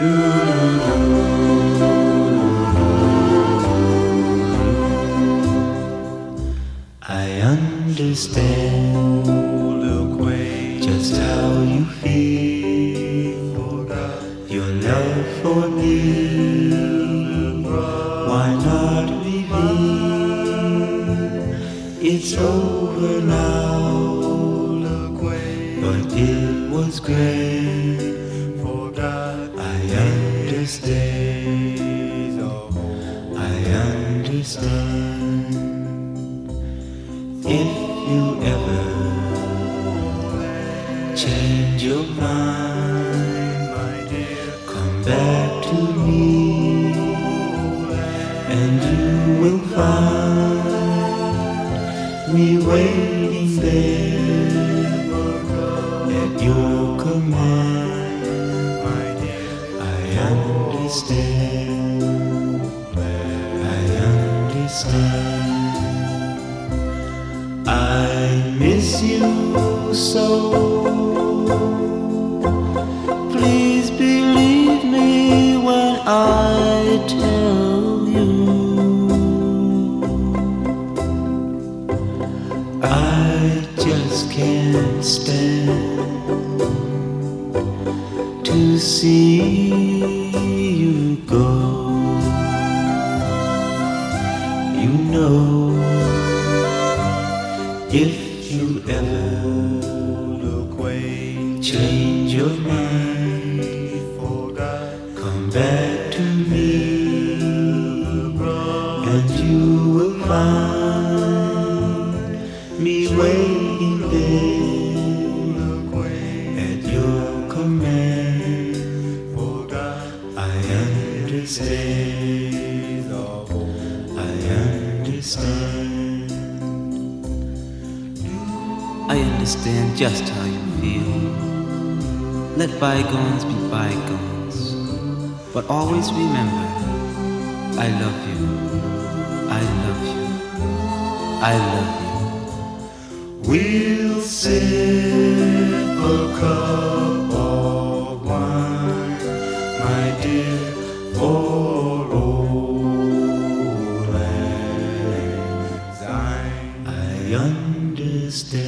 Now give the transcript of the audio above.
I understand just how you feel. Your love for me, why not reveal? It's over now, but it was great. I understand. If you ever change your mind, my dear, come back to me, and you will find me waiting there at your command. Understand. I understand. I miss you so. Please believe me when I tell you. I just can't stand to see if you ever look away, change your mind, come back to me, and you will find me waiting there at your command. I understand. I understand. I understand just how you feel. Let bygones be bygones. But always remember, I love you. I love you. I love you. We'll sip a cup of wine, my dear, for old I understand.